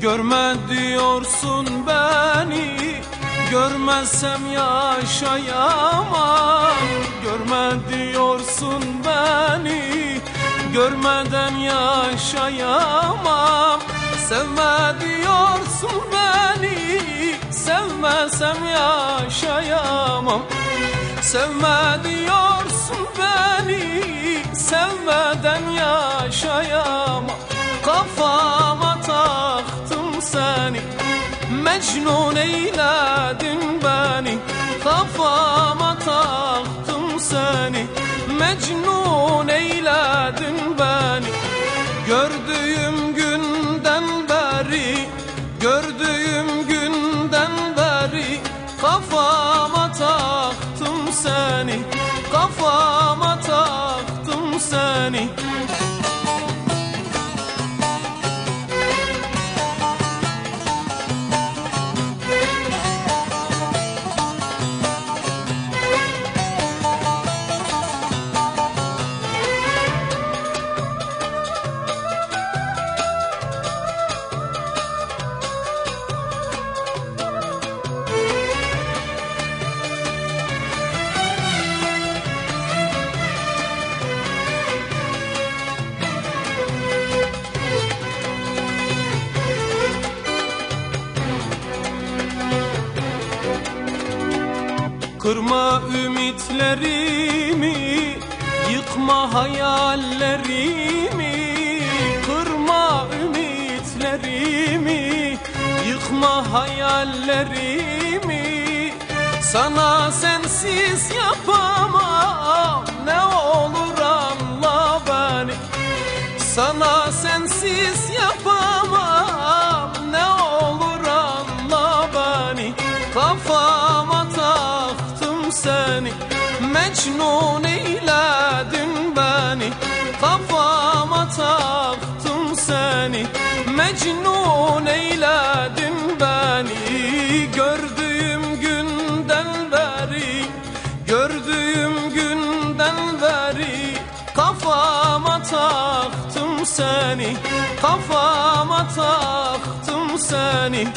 Görme diyorsun beni Görmezsem yaşayamam. Görme diyorsun beni Görmeden yaşayamam. Sevme diyorsun beni Sevmesem yaşayamam. Sevme diyorsun beni Sevmeden yaşayamam. Kafama seni Mecnun eyledin beni Kafama taktım seni Mecnun eyledin beni. Gördüğüm günden beri Gördüğüm Kırma ümitlerimi Yıkma hayallerimi Kırma ümitlerimi Yıkma hayallerimi. Sana sensiz yapamam Ne olur anla beni. Sana seni Mecnun eyledin beni. Kafama taktım seni Mecnun eyledin beni. Gördüğüm günden beri Gördüğüm günden beri Kafama taktım seni. Kafama taktım seni